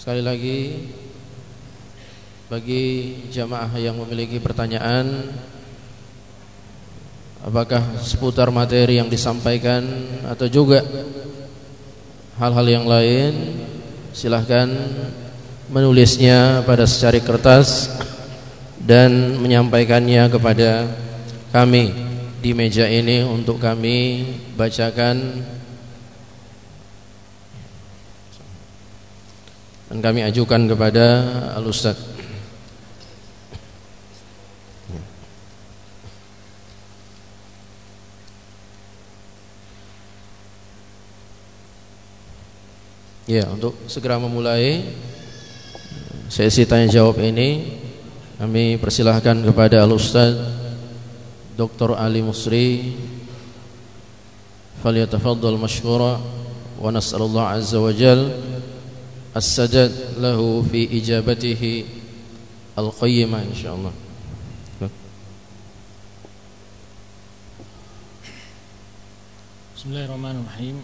Sekali lagi bagi jamaah yang memiliki pertanyaan apakah seputar materi yang disampaikan atau juga hal-hal yang lain silahkan menulisnya pada secari kertas dan menyampaikannya kepada kami di meja ini untuk kami bacakan dan kami ajukan kepada Al-Ustaz. Ya, untuk segera memulai sesi tanya jawab ini. Kami persilahkan kepada Al Ustaz Dr. Ali Musri. Falyatafaddal mashkura wa nas'alullah azza wa lahu fi ijabatihi al-qayyimah insyaallah Bismillahirrahmanirrahim.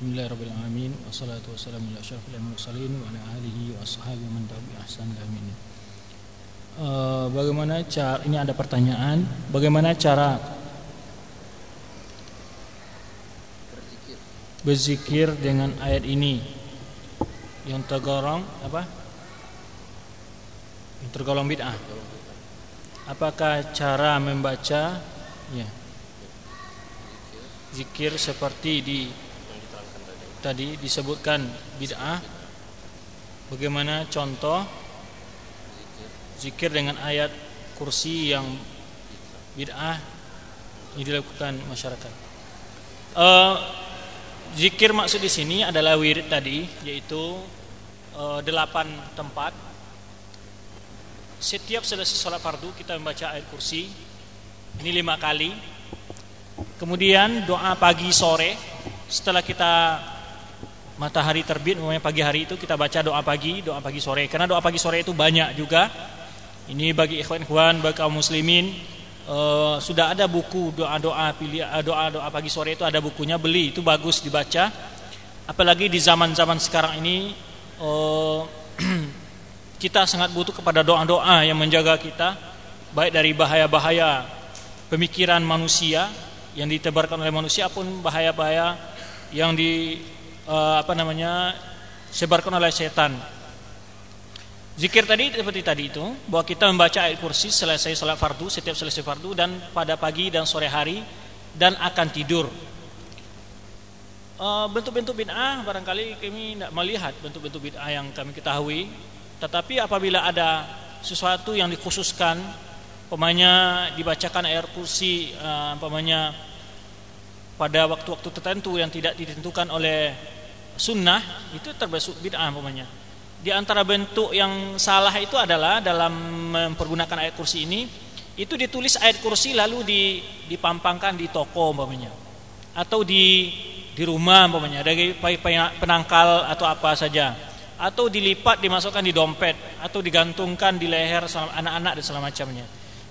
Bismillahirrahmanirrahim Wassalatu wassalamu ala syarafil mursalin Wa ala alihi wa ashabi man tabi ahsan amin uh, Bagaimana cara Ini ada pertanyaan. Bagaimana cara Berzikir dengan ayat ini Yang tergolong Apa? Yang tergolong bid'ah. Apakah cara membaca? Ya. Zikir seperti di tadi disebutkan bid'ah. Bagaimana contoh? Zikir dengan ayat kursi yang bid'ah yang dilakukan masyarakat. Uh, zikir maksud di sini adalah wirid tadi yaitu uh, delapan tempat setiap selesai sholat fardu kita membaca ayat kursi ini lima kali kemudian doa pagi sore setelah kita matahari terbit umumnya pagi hari itu kita baca doa pagi, doa pagi sore. Karena doa pagi sore itu banyak juga. Ini bagi ikhwan-ikhwan, bagi kaum muslimin uh, sudah ada buku doa-doa pilih eh, doa-doa pagi sore itu ada bukunya, beli itu bagus dibaca. Apalagi di zaman-zaman sekarang ini uh, kita sangat butuh kepada doa-doa yang menjaga kita baik dari bahaya-bahaya pemikiran manusia yang ditebarkan oleh manusia pun bahaya-bahaya yang di uh, apa namanya sebarkan oleh setan. Zikir tadi seperti tadi itu bahwa kita membaca ayat kursi selesai sholat fardu setiap selesai fardu dan pada pagi dan sore hari dan akan tidur. Eh, bentuk-bentuk bid'ah barangkali kami tidak melihat bentuk-bentuk bid'ah yang kami ketahui, tetapi apabila ada sesuatu yang dikhususkan, pemanya dibacakan ayat kursi, uh, pemanya pada waktu-waktu tertentu yang tidak ditentukan oleh sunnah itu termasuk bid'ah umpamanya. Di antara bentuk yang salah itu adalah dalam mempergunakan ayat kursi ini itu ditulis ayat kursi lalu dipampangkan di toko umpamanya atau di di rumah umpamanya dari penangkal atau apa saja atau dilipat dimasukkan di dompet atau digantungkan di leher anak-anak dan segala macamnya.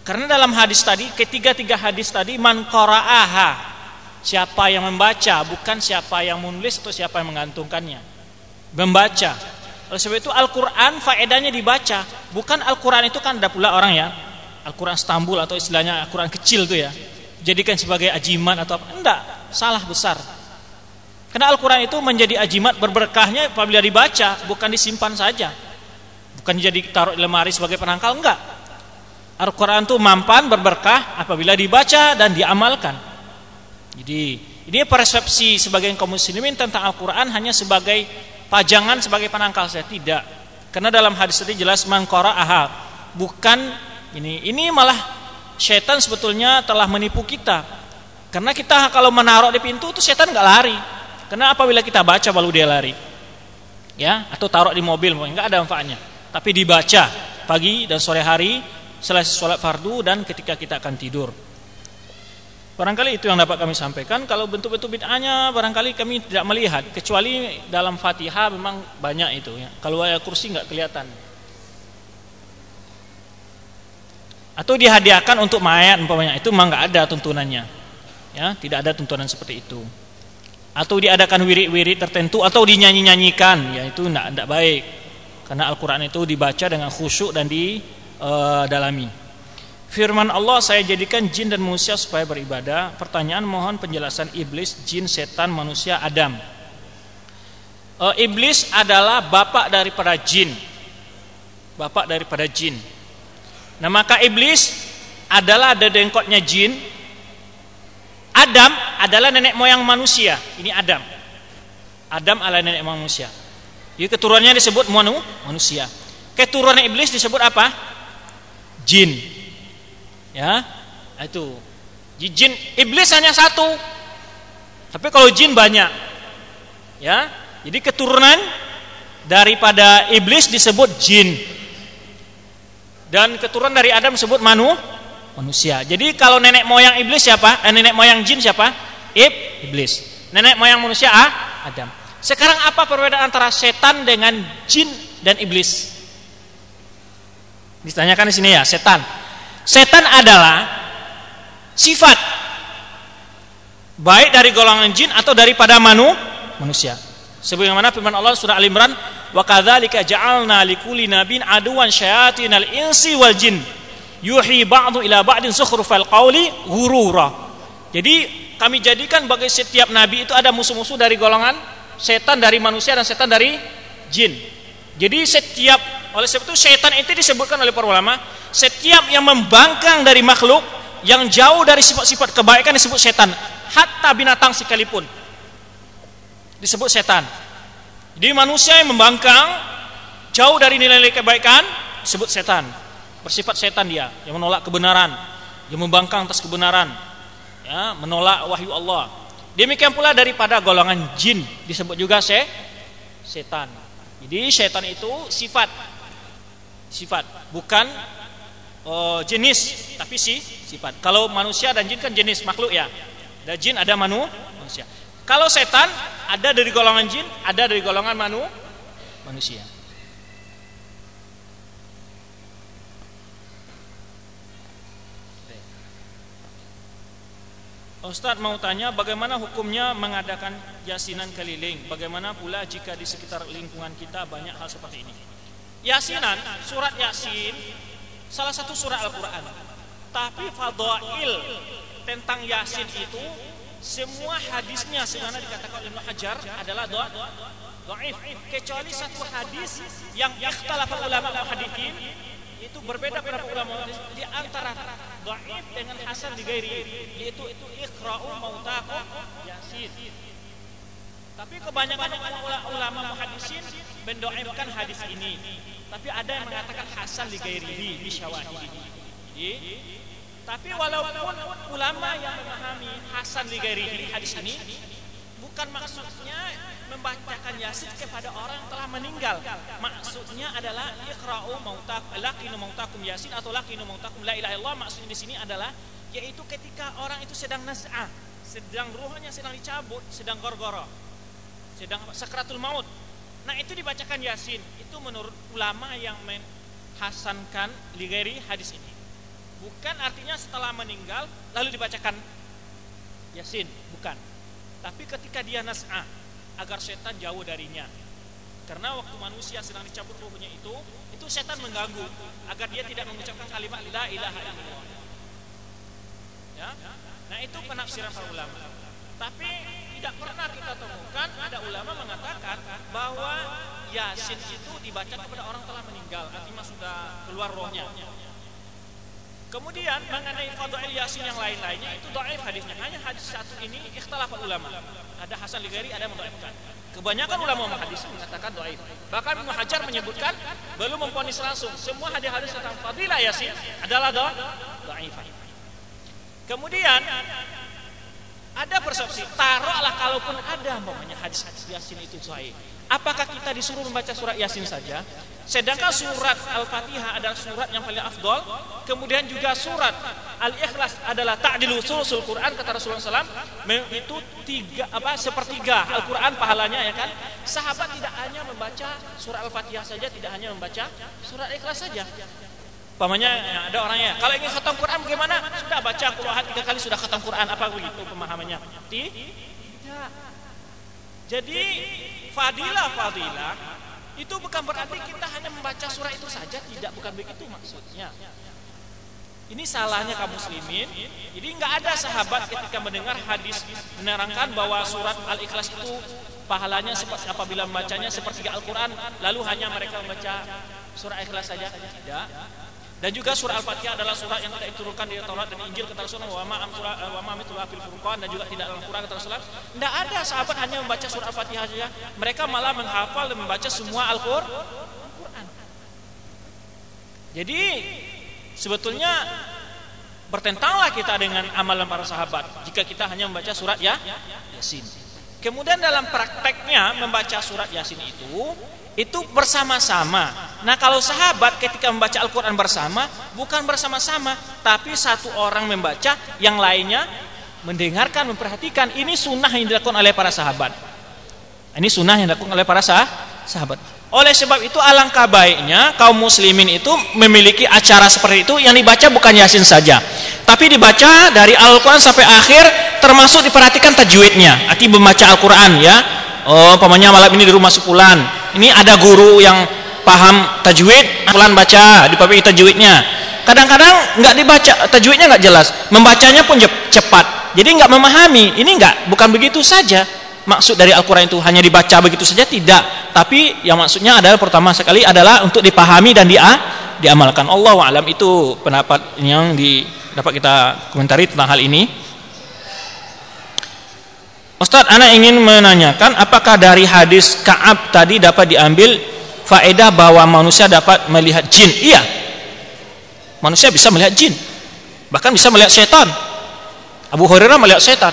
Karena dalam hadis tadi ketiga-tiga hadis tadi man qara'aha Siapa yang membaca, bukan siapa yang menulis atau siapa yang menggantungkannya. Membaca. Oleh sebab itu Al-Quran faedahnya dibaca. Bukan Al-Quran itu kan ada pula orang ya. Al-Quran Istanbul atau istilahnya Al-Quran kecil tuh ya. Jadikan sebagai ajimat atau apa. Enggak, salah besar. Karena Al-Quran itu menjadi ajimat berberkahnya apabila dibaca, bukan disimpan saja. Bukan jadi taruh di lemari sebagai penangkal, enggak. Al-Quran itu mampan berberkah apabila dibaca dan diamalkan. Jadi ini persepsi sebagian kaum muslimin tentang Al-Quran hanya sebagai pajangan sebagai penangkal saya tidak. Karena dalam hadis tadi jelas mangkora aha bukan ini ini malah setan sebetulnya telah menipu kita. Karena kita kalau menaruh di pintu itu setan nggak lari. Karena apabila kita baca baru dia lari. Ya, atau taruh di mobil nggak ada manfaatnya. Tapi dibaca pagi dan sore hari selesai sholat fardu dan ketika kita akan tidur. Barangkali itu yang dapat kami sampaikan. Kalau bentuk-bentuk bid'ahnya barangkali kami tidak melihat. Kecuali dalam fatihah memang banyak itu. Ya. Kalau ayat kursi nggak kelihatan. Atau dihadiahkan untuk mayat umpamanya. Itu memang nggak ada tuntunannya. Ya, tidak ada tuntunan seperti itu. Atau diadakan wirid-wirid tertentu atau dinyanyi-nyanyikan. Ya itu tidak baik. karena Al-Qur'an itu dibaca dengan khusyuk dan didalami. Eh, Firman Allah saya jadikan jin dan manusia supaya beribadah. Pertanyaan mohon penjelasan iblis, jin, setan, manusia, Adam. E, iblis adalah bapak daripada jin. Bapak daripada jin. Nah maka iblis adalah dedengkotnya jin. Adam adalah nenek moyang manusia. Ini Adam. Adam adalah nenek moyang manusia. Jadi keturunannya disebut manu, manusia. Keturunan iblis disebut apa? Jin. Ya, itu. Jin iblis hanya satu. Tapi kalau jin banyak. Ya. Jadi keturunan daripada iblis disebut jin. Dan keturunan dari Adam disebut manu manusia. Jadi kalau nenek moyang iblis siapa? Eh, nenek moyang jin siapa? Ib iblis. Nenek moyang manusia ah, Adam. Sekarang apa perbedaan antara setan dengan jin dan iblis? Ditanyakan di sini ya, setan. Setan adalah sifat baik dari golongan jin atau daripada manu manusia. Sebagaimana firman Allah surah Al Imran, "Wa kadzalika ja'alna likulli nabiyyin aduwan syayatinal insi wal jin yuhi ba'du ila ba'din sukhrufal qawli ghurura." Jadi kami jadikan bagi setiap nabi itu ada musuh-musuh dari golongan setan dari manusia dan setan dari jin. Jadi setiap oleh sebab itu setan itu disebutkan oleh para ulama, setiap yang membangkang dari makhluk yang jauh dari sifat-sifat kebaikan disebut setan, hatta binatang sekalipun. Disebut setan. Jadi manusia yang membangkang jauh dari nilai-nilai kebaikan disebut setan. Bersifat setan dia, yang menolak kebenaran, yang membangkang atas kebenaran, ya, menolak wahyu Allah. Demikian pula daripada golongan jin disebut juga se setan. Jadi setan itu sifat sifat, bukan uh, jenis, tapi si sifat. Kalau manusia dan jin kan jenis makhluk ya. Ada jin, ada manu, manusia. Kalau setan ada dari golongan jin, ada dari golongan manu, manusia. Ustadz mau tanya bagaimana hukumnya mengadakan yasinan keliling Bagaimana pula jika di sekitar lingkungan kita banyak hal seperti ini Yasinan, surat yasin Salah satu surat Al-Quran. Tapi fadail tentang yasin itu Semua hadisnya Sebenarnya dikatakan oleh Hajar adalah doa Do'if Kecuali satu hadis yang ikhtalafah ulama muhadithin itu berbeda pada ulama di antara dhaif dengan hasan di gairi yaitu itu iqra'u mautakum yasin tapi kebanyakan ulama muhadisin mendoakan hadis ini tapi ada yang mengatakan hasan di syawahidi tapi walaupun ulama yang memahami hasan li hadis ini bukan maksudnya membacakan yasin kepada orang yang telah meninggal. Maksudnya adalah iqra'u mautak laqinu mautakum yasin atau laqinu mautakum la ilaha illallah. Maksudnya di sini adalah yaitu ketika orang itu sedang nas'ah, sedang ruhnya sedang dicabut, sedang gorgoro, sedang sakratul maut. Nah, itu dibacakan yasin. Itu menurut ulama yang menghasankan ligeri hadis ini. Bukan artinya setelah meninggal lalu dibacakan yasin, bukan. Tapi ketika dia nas'ah, agar setan jauh darinya. Karena waktu manusia sedang dicabut ruhnya itu, itu setan mengganggu agar dia tidak mengucapkan kalimat la ilaha illallah. Ya? Nah, itu penafsiran para ulama. Tapi tidak pernah kita temukan ada ulama mengatakan bahwa Yasin itu dibaca kepada orang telah meninggal, artinya sudah keluar rohnya. Kemudian mengenai fadha'il Yasin yang lain-lainnya itu dhaif hadisnya. Hanya hadis satu ini ikhtilaf ulama. Ada Hasan Ligari, ada mendhaifkan. Kebanyakan ulama hadis mengatakan dhaif. Bahkan Ibnu menyebutkan belum memponis langsung semua hadis-hadis tentang fadilah Yasin adalah dhaif. Kemudian ada persepsi, taruhlah kalaupun ada umpamanya hadis-hadis Yasin itu sahih. Apakah kita disuruh membaca surat Yasin saja? Sedangkan surat Al-Fatihah adalah surat yang paling afdol. Kemudian juga surat Al-Ikhlas adalah ta'dilu sulusul Quran kata Rasulullah SAW. Itu tiga apa sepertiga Al-Quran pahalanya ya kan. Sahabat tidak hanya membaca surat Al-Fatihah saja, tidak hanya membaca surat Ikhlas saja. Pamanya ya, ada orangnya. Kalau ingin khatam Quran bagaimana? Sudah baca Quran tiga kali sudah khatam Quran apa begitu pemahamannya? Tidak. Jadi fadilah fadilah Itu bukan berarti kita hanya membaca surah itu saja, tidak bukan begitu maksudnya. Ini salahnya kaum muslimin. Jadi nggak ada sahabat ketika mendengar hadis menerangkan bahwa surat Al-Ikhlas itu pahalanya seperti apabila membacanya seperti Al-Quran, lalu hanya mereka membaca surah Al-Ikhlas saja. Tidak. Dan juga surah Al-Fatihah adalah surah yang tidak diturunkan di Taurat dan Injil kata Rasulullah wa ma'am surah eh, wa ma'am fil furqan dan juga tidak dalam Quran kata Rasulullah. Tidak ada sahabat hanya membaca surah Al-Fatihah saja. Mereka malah menghafal dan membaca semua Al-Qur'an. Jadi sebetulnya bertentanglah kita dengan amalan para sahabat jika kita hanya membaca surat ya Yasin. Kemudian dalam prakteknya membaca surat Yasin itu itu bersama-sama. Nah kalau sahabat ketika membaca Al-Quran bersama, bukan bersama-sama, tapi satu orang membaca, yang lainnya mendengarkan, memperhatikan. Ini sunnah yang dilakukan oleh para sahabat. Ini sunnah yang dilakukan oleh para sah sahabat. Oleh sebab itu alangkah baiknya kaum muslimin itu memiliki acara seperti itu yang dibaca bukan Yasin saja. Tapi dibaca dari Al-Quran sampai akhir termasuk diperhatikan tajwidnya. Arti membaca Al-Quran ya. Oh, pamannya malam ini di rumah sepulan. Ini ada guru yang paham tajwid, pelan baca, dipakai tajwidnya. Kadang-kadang nggak dibaca, tajwidnya nggak jelas, membacanya pun cepat. Jadi nggak memahami. Ini nggak, bukan begitu saja. Maksud dari Al-Quran itu hanya dibaca begitu saja tidak. Tapi yang maksudnya adalah pertama sekali adalah untuk dipahami dan dia diamalkan. Allah alam itu pendapat yang di, dapat kita komentari tentang hal ini. Ustaz, Anda ingin menanyakan apakah dari hadis Ka'ab tadi dapat diambil faedah bahwa manusia dapat melihat jin? Iya. Manusia bisa melihat jin. Bahkan bisa melihat setan. Abu Hurairah melihat setan.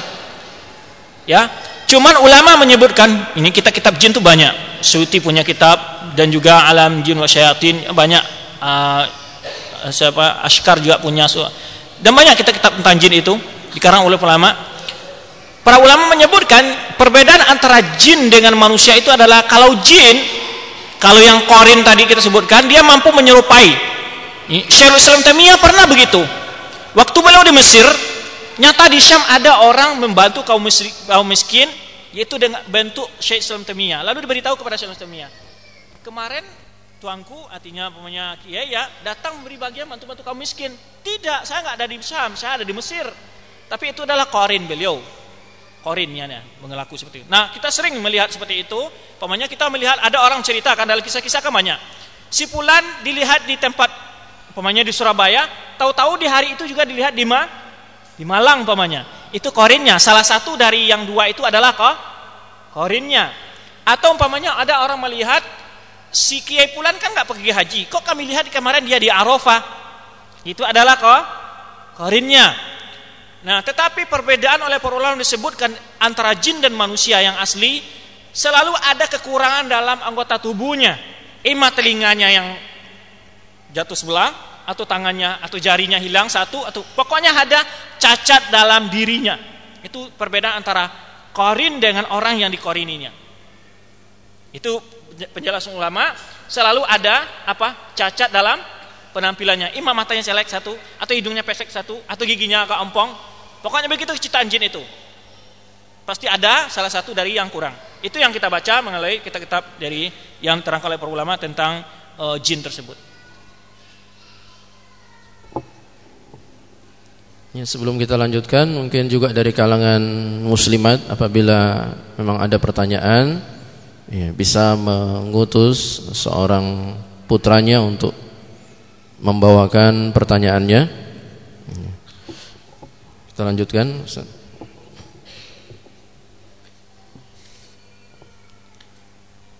Ya. Cuman ulama menyebutkan, ini kita kitab jin itu banyak. Suti punya kitab dan juga alam jin wa syayatin banyak uh, siapa Ashkar juga punya dan banyak kita kitab tentang jin itu dikarang oleh ulama Para ulama menyebutkan perbedaan antara jin dengan manusia itu adalah kalau jin, kalau yang korin tadi kita sebutkan, dia mampu menyerupai. Syekhul Islam Taimiyah pernah begitu. Waktu beliau di Mesir, nyata di Syam ada orang membantu kaum miskin, kaum miskin yaitu dengan bentuk Syekh Islam Taimiyah. Lalu diberitahu kepada Syekh Islam Taimiyah. Kemarin tuanku artinya punya kiai ya datang beri bagian bantu-bantu kaum miskin. Tidak, saya nggak ada di Syam, saya ada di Mesir. Tapi itu adalah korin beliau korinnya ya, mengelaku seperti itu. Nah, kita sering melihat seperti itu. Pamannya kita melihat ada orang ceritakan dalam kisah-kisah kemanya. Si Pulan dilihat di tempat pamannya di Surabaya, tahu-tahu di hari itu juga dilihat di Ma, di Malang pamannya. Itu korinnya. Salah satu dari yang dua itu adalah kok korinnya. Atau umpamanya ada orang melihat si Kiai Pulan kan nggak pergi haji. Kok kami lihat kemarin dia di Arafah? Itu adalah kok korinnya. Nah, tetapi perbedaan oleh para ulama disebutkan antara jin dan manusia yang asli selalu ada kekurangan dalam anggota tubuhnya. Ima telinganya yang jatuh sebelah atau tangannya atau jarinya hilang satu atau pokoknya ada cacat dalam dirinya. Itu perbedaan antara korin dengan orang yang dikorininya. Itu penjelasan ulama selalu ada apa? cacat dalam penampilannya. Ima matanya selek satu atau hidungnya pesek satu atau giginya agak ompong Pokoknya begitu ciptaan jin itu. Pasti ada salah satu dari yang kurang. Itu yang kita baca mengenai kitab-kitab dari yang terangkan oleh para ulama tentang uh, jin tersebut. Ya, sebelum kita lanjutkan, mungkin juga dari kalangan muslimat apabila memang ada pertanyaan, ya, bisa mengutus seorang putranya untuk membawakan pertanyaannya. Kita lanjutkan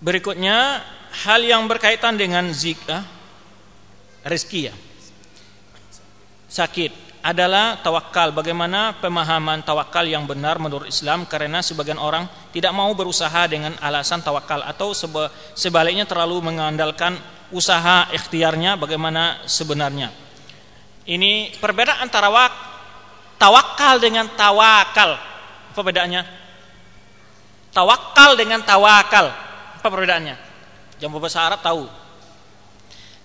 Berikutnya hal yang berkaitan dengan zikah rezeki ya. Sakit adalah tawakal. Bagaimana pemahaman tawakal yang benar menurut Islam karena sebagian orang tidak mau berusaha dengan alasan tawakal atau sebaliknya terlalu mengandalkan usaha ikhtiarnya bagaimana sebenarnya. Ini perbedaan antara wak Tawakal dengan tawakal. Apa bedanya? Tawakal dengan tawakal. Apa perbedaannya? Yang bahasa Arab tahu.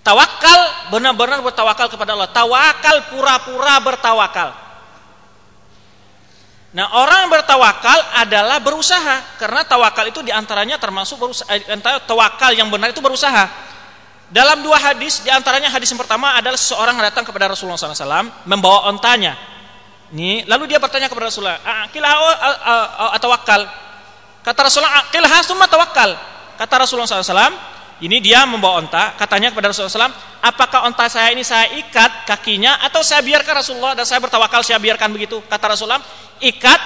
Tawakal benar-benar bertawakal kepada Allah. Tawakal pura-pura bertawakal. Nah, orang bertawakal adalah berusaha karena tawakal itu di antaranya termasuk berusaha, eh, tawakal yang benar itu berusaha. Dalam dua hadis, di antaranya hadis yang pertama adalah seseorang datang kepada Rasulullah SAW membawa ontanya. Ini, lalu dia bertanya kepada Rasulullah, "Akilha atau wakal?" Kata Rasulullah, "Akilha summa tawakal." Kata Rasulullah SAW, ini dia membawa onta, katanya kepada Rasulullah SAW, apakah onta saya ini saya ikat kakinya atau saya biarkan Rasulullah dan saya bertawakal saya biarkan begitu? Kata Rasulullah, ikat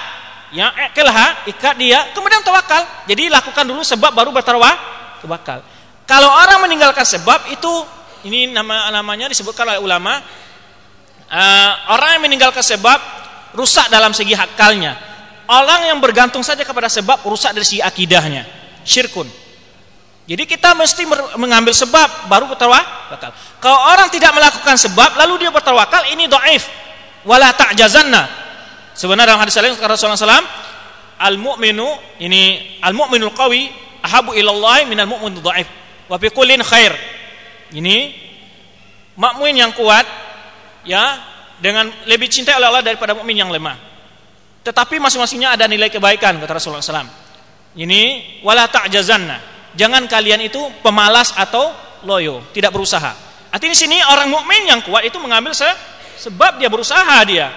ya kelha ikat dia kemudian tawakal jadi lakukan dulu sebab baru bertawakal kalau orang meninggalkan sebab itu ini nama namanya disebutkan oleh ulama uh, orang yang meninggalkan sebab rusak dalam segi akalnya orang yang bergantung saja kepada sebab rusak dari segi akidahnya. Syirkun. Jadi kita mesti mengambil sebab baru bertawakal. Kalau orang tidak melakukan sebab lalu dia bertawakal ini doaif wala ta'jazanna. Sebenarnya dalam hadis lain kata Rasulullah SAW, al-mu'minu ini al-mu'minul qawi ahabu ilallah minal mu'minul dhaif. Wa fi kullin khair. Ini mukmin yang kuat ya dengan lebih cinta oleh Allah daripada mukmin yang lemah. Tetapi masing-masingnya ada nilai kebaikan kata Rasulullah SAW. Ini wala ta'jazanna. Jangan kalian itu pemalas atau loyo, tidak berusaha. Artinya di sini orang mukmin yang kuat itu mengambil se sebab dia berusaha dia.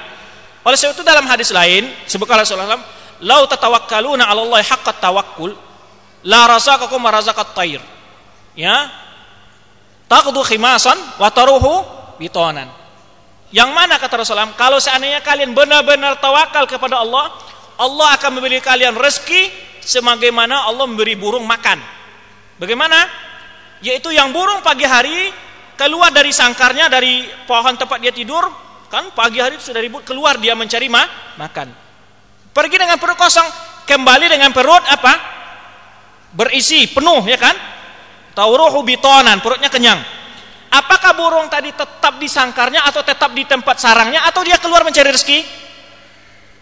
Oleh sebab itu dalam hadis lain sebutkan Rasulullah SAW, "Lau tatawakkaluna 'ala Allah haqqat tawakkul, la razaqakum razaqat tayr." Ya. Taqdu khimasan wa taruhu bitonan. Yang mana kata Rasulullah, kalau seandainya kalian benar-benar tawakal kepada Allah, Allah akan memberi kalian rezeki sebagaimana Allah memberi burung makan. Bagaimana? Yaitu yang burung pagi hari keluar dari sangkarnya dari pohon tempat dia tidur Kan pagi hari sudah ribut keluar dia mencari ma makan. Pergi dengan perut kosong, kembali dengan perut apa? Berisi, penuh ya kan? Tauruhu bitonan, perutnya kenyang. Apakah burung tadi tetap di sangkarnya atau tetap di tempat sarangnya atau dia keluar mencari rezeki?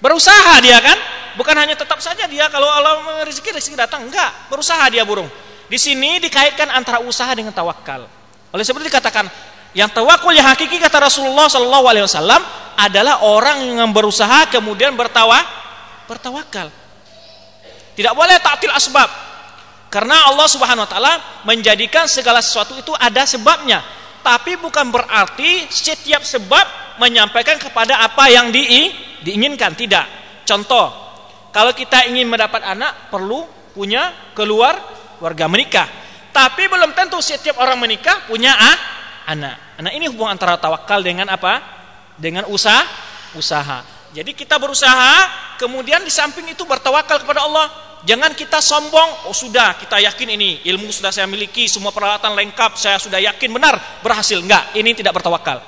Berusaha dia kan? Bukan hanya tetap saja dia kalau Allah rezeki rezeki datang, enggak, berusaha dia burung. Di sini dikaitkan antara usaha dengan tawakal. Oleh sebab itu dikatakan yang tawakul yang hakiki kata Rasulullah Shallallahu Alaihi Wasallam adalah orang yang berusaha kemudian bertawa bertawakal. Tidak boleh taktil asbab. Karena Allah Subhanahu wa taala menjadikan segala sesuatu itu ada sebabnya. Tapi bukan berarti setiap sebab menyampaikan kepada apa yang di, diinginkan, tidak. Contoh, kalau kita ingin mendapat anak perlu punya keluar warga menikah. Tapi belum tentu setiap orang menikah punya ah, anak. Nah ini hubungan antara tawakal dengan apa? Dengan usaha, usaha. Jadi kita berusaha, kemudian di samping itu bertawakal kepada Allah. Jangan kita sombong, oh sudah kita yakin ini ilmu sudah saya miliki, semua peralatan lengkap, saya sudah yakin benar berhasil. Enggak, ini tidak bertawakal.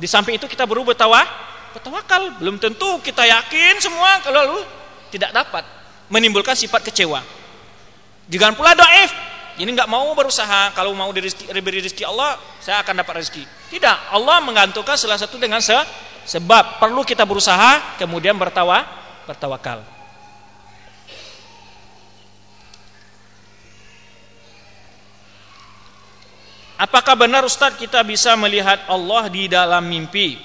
Di samping itu kita baru bertawah, bertawakal. Belum tentu kita yakin semua kalau lalu tidak dapat menimbulkan sifat kecewa. Jangan pula doif, ini nggak mau berusaha kalau mau diberi rezeki Allah saya akan dapat rezeki tidak Allah menggantungkan salah satu dengan se sebab perlu kita berusaha kemudian bertawa bertawakal Apakah benar Ustadz kita bisa melihat Allah di dalam mimpi?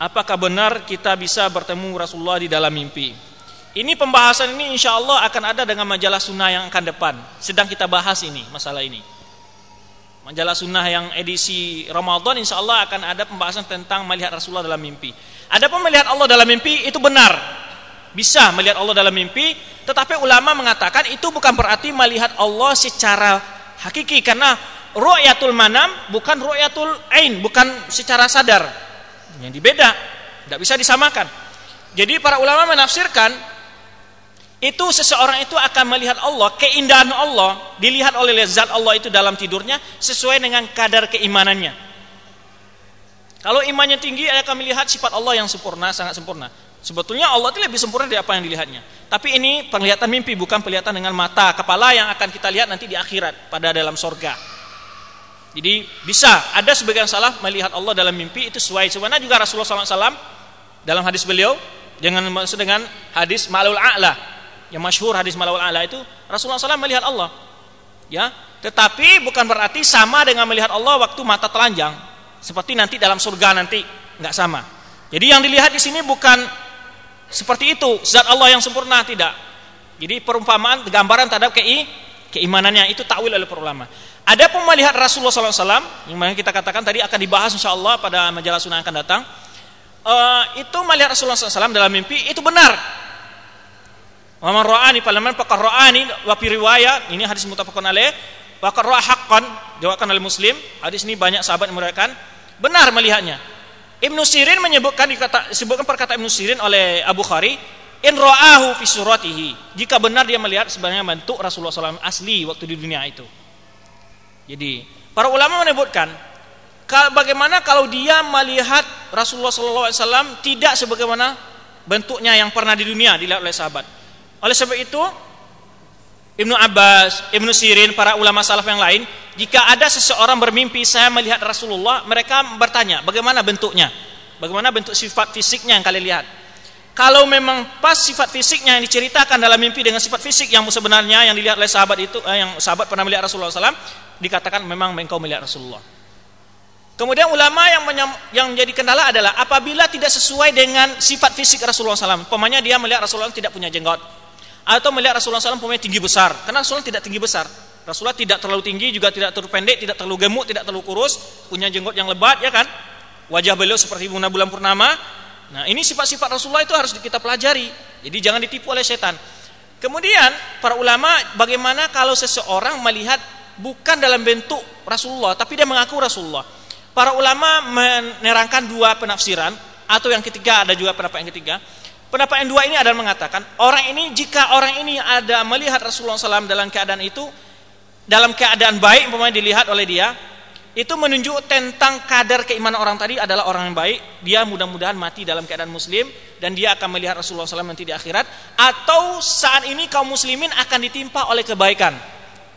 Apakah benar kita bisa bertemu Rasulullah di dalam mimpi? Ini pembahasan ini insya Allah akan ada dengan majalah sunnah yang akan depan. Sedang kita bahas ini, masalah ini. Majalah sunnah yang edisi Ramadan insya Allah akan ada pembahasan tentang melihat Rasulullah dalam mimpi. Ada pun melihat Allah dalam mimpi itu benar. Bisa melihat Allah dalam mimpi. Tetapi ulama mengatakan itu bukan berarti melihat Allah secara hakiki. Karena ru'yatul manam bukan ru'yatul ain. Bukan secara sadar. Yang dibeda. Tidak bisa disamakan. Jadi para ulama menafsirkan itu seseorang itu akan melihat Allah, keindahan Allah dilihat oleh zat Allah itu dalam tidurnya sesuai dengan kadar keimanannya. Kalau imannya tinggi dia akan melihat sifat Allah yang sempurna, sangat sempurna. Sebetulnya Allah itu lebih sempurna dari apa yang dilihatnya. Tapi ini penglihatan mimpi bukan penglihatan dengan mata kepala yang akan kita lihat nanti di akhirat pada dalam sorga. Jadi bisa. Ada sebagian salah melihat Allah dalam mimpi itu sesuai. Sebenarnya juga Rasulullah SAW dalam hadis beliau dengan maksud dengan hadis malul a'la. Yang masyhur hadis malawal ala itu Rasulullah SAW melihat Allah. Ya. Tetapi bukan berarti sama dengan melihat Allah waktu mata telanjang. Seperti nanti dalam surga nanti nggak sama. Jadi yang dilihat di sini bukan seperti itu. Zat Allah yang sempurna tidak. Jadi perumpamaan gambaran terhadap kei, keimanannya itu takwil oleh para ulama. Ada pun melihat Rasulullah SAW yang mana kita katakan tadi akan dibahas insya Allah pada majalah sunnah akan datang uh, itu melihat Rasulullah SAW dalam mimpi itu benar. Waman ra'ani palaman pakar ra'ani wapi riwayat ini hadis mutafakun alaih pakar ra'a haqqan diwakilkan oleh Muslim hadis ini banyak sahabat yang meriwayatkan benar melihatnya. Ibnu Sirin menyebutkan disebutkan perkataan Ibnu Sirin oleh Abu Khari in ra'ahu jika benar dia melihat sebenarnya bentuk Rasulullah SAW asli waktu di dunia itu jadi para ulama menyebutkan bagaimana kalau dia melihat Rasulullah SAW tidak sebagaimana bentuknya yang pernah di dunia dilihat oleh sahabat oleh sebab itu Ibnu Abbas, Ibnu Sirin, para ulama salaf yang lain, jika ada seseorang bermimpi saya melihat Rasulullah, mereka bertanya, bagaimana bentuknya? Bagaimana bentuk sifat fisiknya yang kalian lihat? Kalau memang pas sifat fisiknya yang diceritakan dalam mimpi dengan sifat fisik yang sebenarnya yang dilihat oleh sahabat itu, eh, yang sahabat pernah melihat Rasulullah SAW, dikatakan memang engkau melihat Rasulullah. Kemudian ulama yang yang menjadi kendala adalah apabila tidak sesuai dengan sifat fisik Rasulullah SAW. Pemanya dia melihat Rasulullah tidak punya jenggot, atau melihat Rasulullah SAW punya tinggi besar karena Rasulullah tidak tinggi besar Rasulullah tidak terlalu tinggi juga tidak terlalu pendek tidak terlalu gemuk tidak terlalu kurus punya jenggot yang lebat ya kan wajah beliau seperti bulan bulan purnama nah ini sifat-sifat Rasulullah itu harus kita pelajari. Jadi jangan ditipu oleh setan. Kemudian para ulama bagaimana kalau seseorang melihat bukan dalam bentuk Rasulullah tapi dia mengaku Rasulullah. Para ulama menerangkan dua penafsiran atau yang ketiga ada juga pendapat yang ketiga. Pendapat yang dua ini adalah mengatakan orang ini jika orang ini ada melihat Rasulullah SAW dalam keadaan itu dalam keadaan baik umpamanya dilihat oleh dia itu menunjuk tentang kadar keimanan orang tadi adalah orang yang baik. Dia mudah-mudahan mati dalam keadaan muslim dan dia akan melihat Rasulullah SAW nanti di akhirat. Atau saat ini kaum muslimin akan ditimpa oleh kebaikan.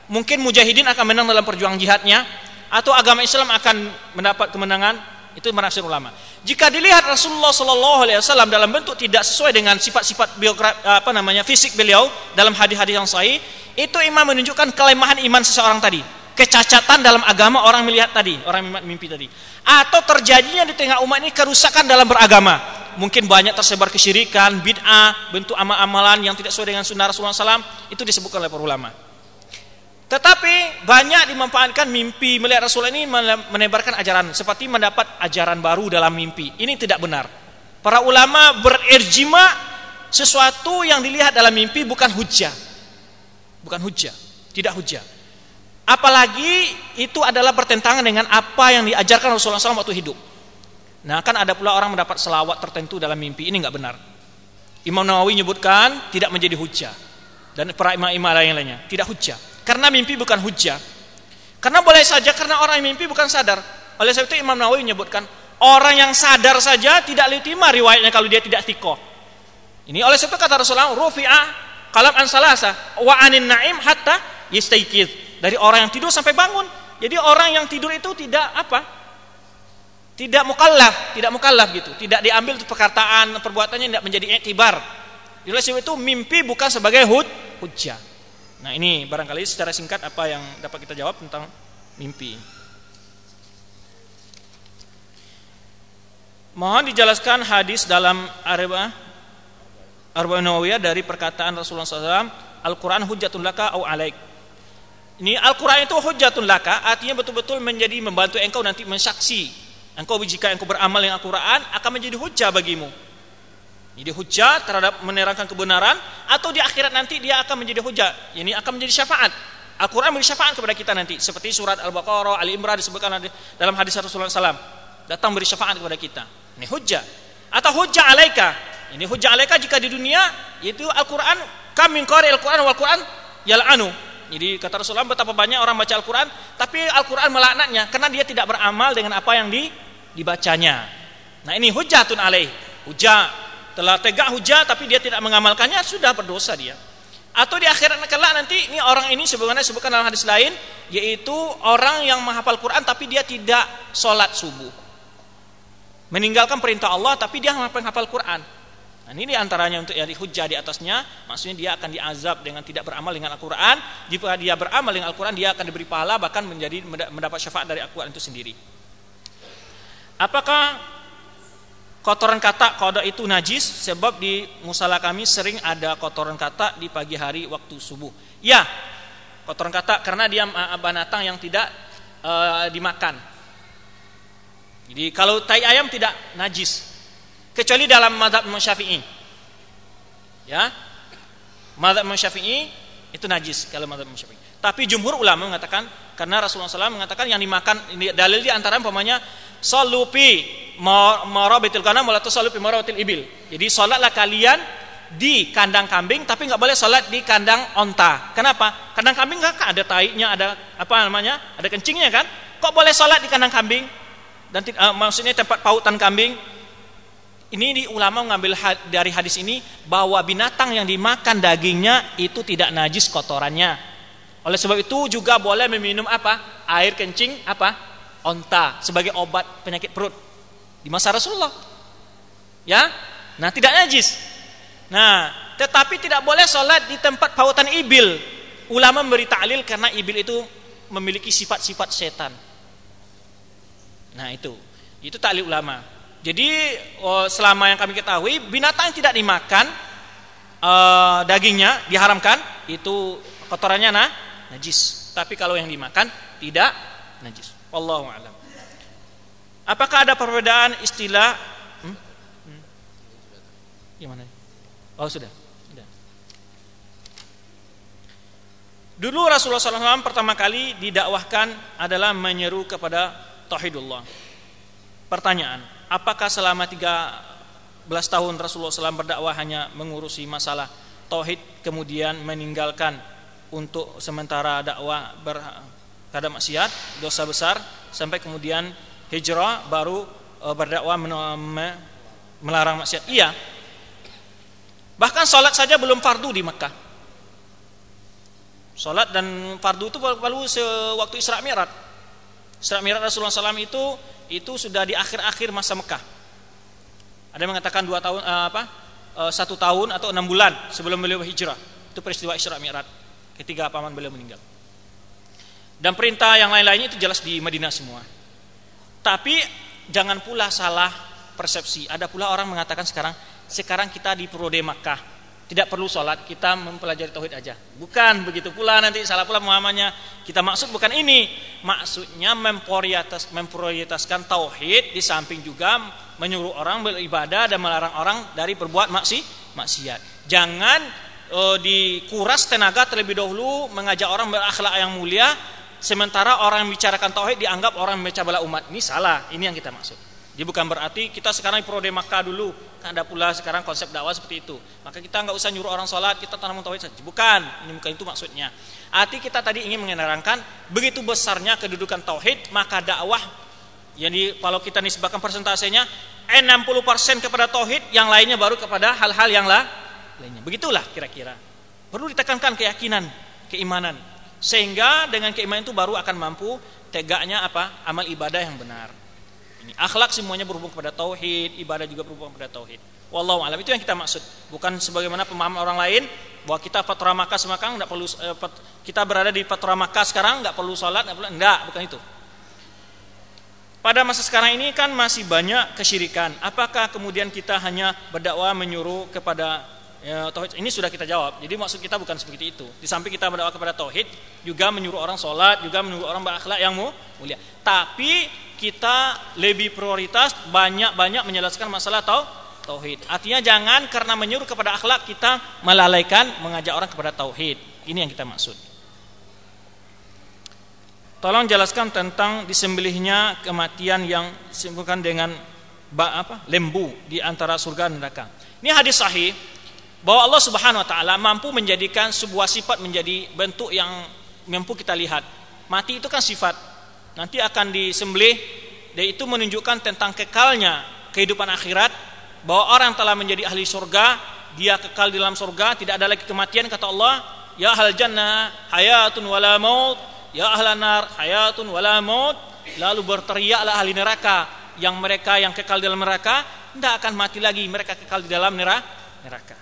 Mungkin mujahidin akan menang dalam perjuangan jihadnya atau agama Islam akan mendapat kemenangan. Itu menafsir ulama. Jika dilihat Rasulullah Wasallam dalam bentuk tidak sesuai dengan sifat-sifat apa namanya fisik beliau dalam hadis-hadis yang sahih, itu imam menunjukkan kelemahan iman seseorang tadi, kecacatan dalam agama orang melihat tadi, orang mimpi tadi, atau terjadinya di tengah umat ini kerusakan dalam beragama. Mungkin banyak tersebar kesyirikan, bid'ah, bentuk amal-amalan yang tidak sesuai dengan sunnah Rasulullah SAW, itu disebutkan oleh para ulama. Tetapi banyak dimanfaatkan mimpi melihat Rasul ini menebarkan ajaran seperti mendapat ajaran baru dalam mimpi. Ini tidak benar. Para ulama berirjima sesuatu yang dilihat dalam mimpi bukan hujah. Bukan hujah, tidak hujah. Apalagi itu adalah bertentangan dengan apa yang diajarkan Rasulullah SAW waktu hidup. Nah kan ada pula orang mendapat selawat tertentu dalam mimpi. Ini nggak benar. Imam Nawawi menyebutkan tidak menjadi hujah. Dan para imam-imam lain-lainnya. Tidak hujah. Karena mimpi bukan hujah. Karena boleh saja karena orang yang mimpi bukan sadar. Oleh sebab itu Imam Nawawi menyebutkan orang yang sadar saja tidak diterima riwayatnya kalau dia tidak tiko. Ini oleh sebab itu kata Rasulullah rufi'a kalam an salasa wa anin naim hatta yastaiqiz. Dari orang yang tidur sampai bangun. Jadi orang yang tidur itu tidak apa? Tidak mukallaf, tidak mukallaf gitu. Tidak diambil perkataan perbuatannya tidak menjadi iktibar. Sebab itu mimpi bukan sebagai hud, hujjah. Nah ini barangkali secara singkat apa yang dapat kita jawab tentang mimpi. Mohon dijelaskan hadis dalam Arba Arba Nawawiyah dari perkataan Rasulullah SAW Al-Quran hujatun laka au alaik Ini Al-Quran itu hujatun laka Artinya betul-betul menjadi membantu engkau nanti mensaksi Engkau jika engkau beramal dengan Al-Quran Akan menjadi hujah bagimu jadi hujah terhadap menerangkan kebenaran atau di akhirat nanti dia akan menjadi hujah. Ini akan menjadi syafaat. Al-Quran memberi syafaat kepada kita nanti. Seperti surat Al-Baqarah, Ali Imran disebutkan dalam hadis Rasulullah SAW. Datang beri syafaat kepada kita. Ini hujah. Atau hujah alaika. Ini hujah alaika jika di dunia yaitu Al-Quran kami qari Al-Quran wal Quran yal'anu. Jadi kata Rasulullah betapa banyak orang baca Al-Quran tapi Al-Quran melaknatnya karena dia tidak beramal dengan apa yang di, dibacanya. Nah ini hujatun alaih. Hujah telah tegak hujah tapi dia tidak mengamalkannya sudah berdosa dia atau di akhirat kelak nanti ini orang ini sebenarnya disebutkan dalam hadis lain yaitu orang yang menghafal Quran tapi dia tidak sholat subuh meninggalkan perintah Allah tapi dia menghafal Quran nah ini di antaranya untuk yang dihujah di atasnya. Maksudnya dia akan diazab dengan tidak beramal dengan Al-Quran. Jika dia beramal dengan Al-Quran dia akan diberi pahala bahkan menjadi mendapat syafaat dari Al-Quran itu sendiri. Apakah kotoran kata kalau itu najis? Sebab di musala kami sering ada kotoran kata di pagi hari waktu subuh. Ya, kotoran kata karena dia binatang yang tidak uh, dimakan. Jadi kalau tai ayam tidak najis kecuali dalam mazhab Syafi'i. Ya. Mazhab Syafi'i itu najis kalau mazhab Syafi'i. Tapi jumhur ulama mengatakan karena Rasulullah SAW mengatakan yang dimakan dalil di antara umpamanya salupi marabitil kanam wala tusallupi marabitil ibil. Jadi salatlah kalian di kandang kambing tapi nggak boleh salat di kandang onta. Kenapa? Kandang kambing nggak ada tainya, ada apa namanya? Ada kencingnya kan? Kok boleh salat di kandang kambing? Dan uh, maksudnya tempat pautan kambing ini di ulama mengambil dari hadis ini bahwa binatang yang dimakan dagingnya itu tidak najis kotorannya. Oleh sebab itu juga boleh meminum apa? Air kencing apa? Onta sebagai obat penyakit perut di masa Rasulullah. Ya, nah tidak najis. Nah, tetapi tidak boleh sholat di tempat pautan ibil. Ulama memberi ta'lil karena ibil itu memiliki sifat-sifat setan. Nah itu, itu ta'lil ulama. Jadi oh, selama yang kami ketahui binatang yang tidak dimakan uh, dagingnya diharamkan itu kotorannya nah najis. Tapi kalau yang dimakan tidak najis. Wallahu a'lam. Apakah ada perbedaan istilah hmm? Hmm? Gimana? Oh sudah. sudah. Dulu Rasulullah SAW pertama kali didakwahkan adalah menyeru kepada tauhidullah. Pertanyaan, apakah selama 13 tahun Rasulullah SAW berdakwah hanya mengurusi masalah tauhid kemudian meninggalkan untuk sementara dakwah berhadap maksiat dosa besar sampai kemudian hijrah baru e, berdakwah melarang maksiat? Iya. Bahkan sholat saja belum fardu di Mekah. Sholat dan fardu itu baru sewaktu Isra Mi'raj. Isra Mi'raj Rasulullah SAW itu itu sudah di akhir-akhir masa Mekah. Ada yang mengatakan dua tahun uh, apa uh, satu tahun atau enam bulan sebelum beliau hijrah. Itu peristiwa Isra Mi'raj ketika paman beliau meninggal. Dan perintah yang lain-lainnya itu jelas di Madinah semua. Tapi jangan pula salah persepsi. Ada pula orang mengatakan sekarang sekarang kita di Prode Makkah tidak perlu sholat kita mempelajari tauhid aja. Bukan begitu pula nanti salah pula muamannya kita maksud bukan ini. Maksudnya memprioritas memprioritaskan tauhid di samping juga menyuruh orang beribadah dan melarang orang dari berbuat maksi maksiat. Jangan uh, dikuras tenaga terlebih dahulu mengajak orang berakhlak yang mulia sementara orang yang bicarakan tauhid dianggap orang memecah belah umat. Ini salah. Ini yang kita maksud. Jadi bukan berarti kita sekarang pro Makkah dulu, ada pula sekarang konsep dakwah seperti itu. Maka kita nggak usah nyuruh orang sholat, kita tanam tauhid saja. Bukan, ini bukan itu maksudnya. Arti kita tadi ingin menerangkan begitu besarnya kedudukan tauhid, maka dakwah jadi kalau kita nisbahkan persentasenya 60% kepada tauhid, yang lainnya baru kepada hal-hal yang lainnya. Begitulah kira-kira. Perlu ditekankan keyakinan, keimanan. Sehingga dengan keimanan itu baru akan mampu tegaknya apa? amal ibadah yang benar ini. Akhlak semuanya berhubung kepada tauhid, ibadah juga berhubung kepada tauhid. Wallahu alam itu yang kita maksud. Bukan sebagaimana pemahaman orang lain bahwa kita fatrah Makkah sekarang enggak perlu eh, kita berada di fatrah Makkah sekarang enggak perlu salat, enggak enggak, bukan itu. Pada masa sekarang ini kan masih banyak kesyirikan. Apakah kemudian kita hanya berdakwah menyuruh kepada ya, tauhid? Ini sudah kita jawab. Jadi maksud kita bukan seperti itu. Di samping kita berdakwah kepada tauhid, juga menyuruh orang sholat, juga menyuruh orang berakhlak yang mulia. Tapi kita lebih prioritas banyak-banyak menjelaskan masalah tau tauhid. Artinya jangan karena menyuruh kepada akhlak kita melalaikan mengajak orang kepada tauhid. Ini yang kita maksud. Tolong jelaskan tentang disembelihnya kematian yang disebutkan dengan apa? lembu di antara surga dan neraka. Ini hadis sahih bahwa Allah Subhanahu wa taala mampu menjadikan sebuah sifat menjadi bentuk yang mampu kita lihat. Mati itu kan sifat nanti akan disembelih. Dan itu menunjukkan tentang kekalnya kehidupan akhirat bahwa orang telah menjadi ahli surga dia kekal di dalam surga tidak ada lagi kematian kata Allah. Ya ahal jannah hayatun wala maut. Ya ahlan nar hayatun wala maut. Lalu berteriaklah ahli neraka yang mereka yang kekal di dalam neraka tidak akan mati lagi mereka kekal di dalam neraka.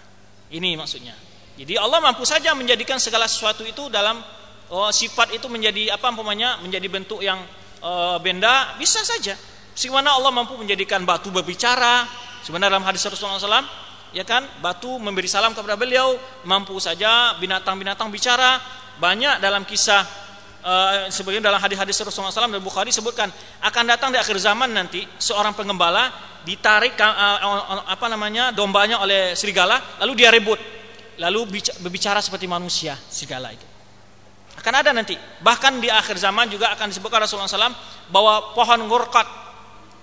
Ini maksudnya. Jadi Allah mampu saja menjadikan segala sesuatu itu dalam oh, sifat itu menjadi apa umpamanya menjadi bentuk yang uh, benda bisa saja. Bagaimana Allah mampu menjadikan batu berbicara, Sebenarnya dalam hadis Rasulullah SAW, ya kan, batu memberi salam kepada beliau, mampu saja binatang-binatang bicara. Banyak dalam kisah uh, sebagian dalam hadis-hadis Rasulullah SAW dan Bukhari sebutkan akan datang di akhir zaman nanti seorang pengembala ditarik uh, apa namanya dombanya oleh serigala lalu dia rebut lalu berbicara seperti manusia serigala itu akan ada nanti. Bahkan di akhir zaman juga akan disebutkan Rasulullah SAW bahwa pohon ngurkat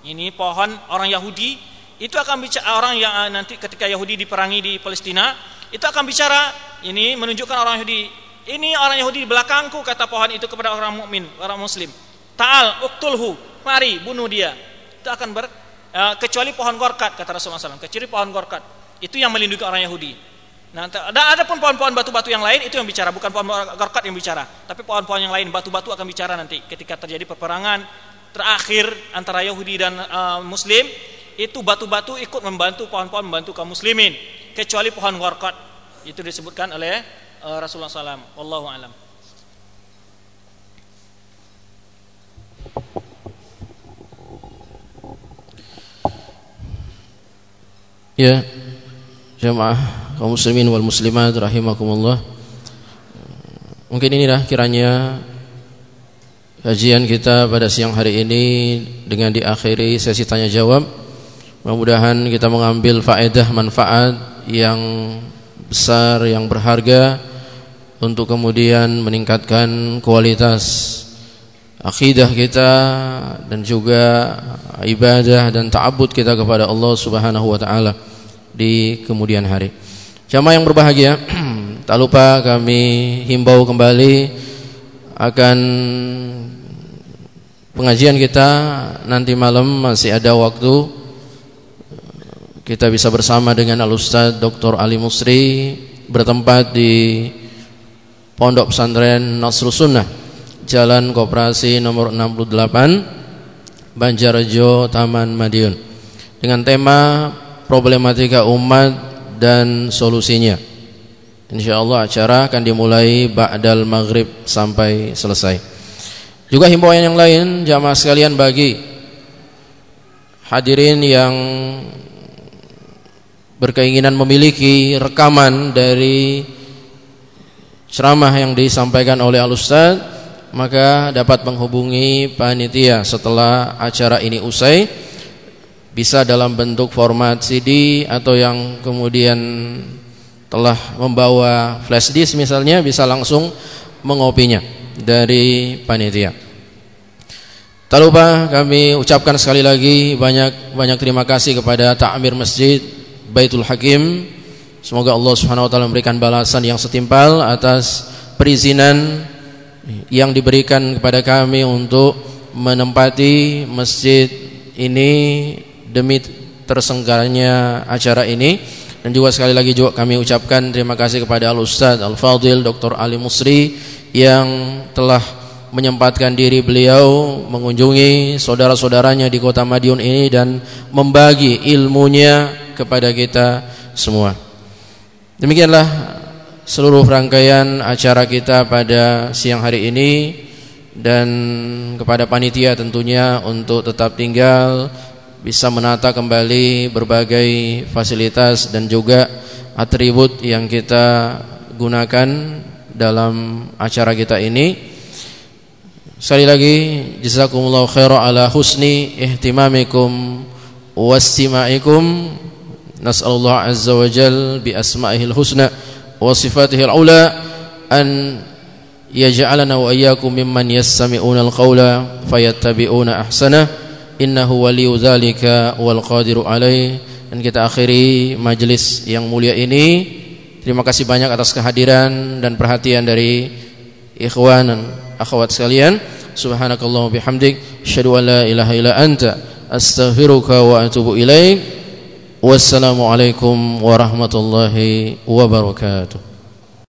ini pohon orang Yahudi itu akan bicara orang yang eh, nanti ketika Yahudi diperangi di Palestina itu akan bicara ini menunjukkan orang Yahudi ini orang Yahudi di belakangku kata pohon itu kepada orang mukmin orang muslim. Ta'al uktulhu mari bunuh dia. Itu akan ber uh, kecuali pohon gorkat kata Rasulullah SAW kecuali pohon gorkat. Itu yang melindungi orang Yahudi nah ada pun pohon-pohon batu-batu yang lain itu yang bicara. Bukan pohon gorkat yang bicara tapi pohon-pohon yang lain batu-batu akan bicara nanti. Ketika terjadi peperangan terakhir antara Yahudi dan uh, Muslim itu batu-batu ikut membantu pohon-pohon membantu kaum muslimin kecuali pohon warqat itu disebutkan oleh uh, Rasulullah SAW wallahu alam. Ya jemaah kaum muslimin wal muslimat rahimakumullah Mungkin inilah kiranya kajian kita pada siang hari ini dengan diakhiri sesi tanya jawab Mudah-mudahan kita mengambil faedah manfaat yang besar yang berharga untuk kemudian meningkatkan kualitas akidah kita dan juga ibadah dan ta'abbud kita kepada Allah Subhanahu wa taala di kemudian hari. Jamaah yang berbahagia, tak lupa kami himbau kembali akan pengajian kita nanti malam masih ada waktu kita bisa bersama dengan Al-Ustaz Dr. Ali Musri bertempat di Pondok Pesantren Nasrul Sunnah Jalan Koperasi nomor 68 Banjarjo Taman Madiun dengan tema problematika umat dan solusinya. Insyaallah acara akan dimulai ba'dal maghrib sampai selesai. Juga himbauan yang lain jamaah sekalian bagi hadirin yang berkeinginan memiliki rekaman dari ceramah yang disampaikan oleh Al-Ustaz maka dapat menghubungi panitia setelah acara ini usai bisa dalam bentuk format CD atau yang kemudian telah membawa flash disk misalnya bisa langsung mengopinya dari panitia. Tak lupa kami ucapkan sekali lagi banyak banyak terima kasih kepada Takmir Masjid Baitul Hakim Semoga Allah Subhanahu wa taala memberikan balasan yang setimpal atas perizinan yang diberikan kepada kami untuk menempati masjid ini demi tersenggaranya acara ini dan juga sekali lagi juga kami ucapkan terima kasih kepada Al Ustaz Al Fadil Dr. Ali Musri yang telah menyempatkan diri beliau mengunjungi saudara-saudaranya di kota Madiun ini dan membagi ilmunya kepada kita semua. Demikianlah seluruh rangkaian acara kita pada siang hari ini dan kepada panitia tentunya untuk tetap tinggal bisa menata kembali berbagai fasilitas dan juga atribut yang kita gunakan dalam acara kita ini. Sekali lagi jazakumullahu khairan ala husni ihtimamikum wastima'ikum. Nas'alullah azza wa jal bi asma'ihil husna wa sifatihil ula an yaj'alana wa iyyakum mimman yastami'una al-qawla fayattabi'una ahsanah innahu waliyu dzalika wal qadiru alaih. Dan kita akhiri majelis yang mulia ini. Terima kasih banyak atas kehadiran dan perhatian dari ikhwan dan akhwat sekalian. Subhanakallah bihamdik. Syadu la ilaha illa anta. Astaghfiruka wa atubu ilaih. wassalamu alaikum warahmatullahi wabarakatuh.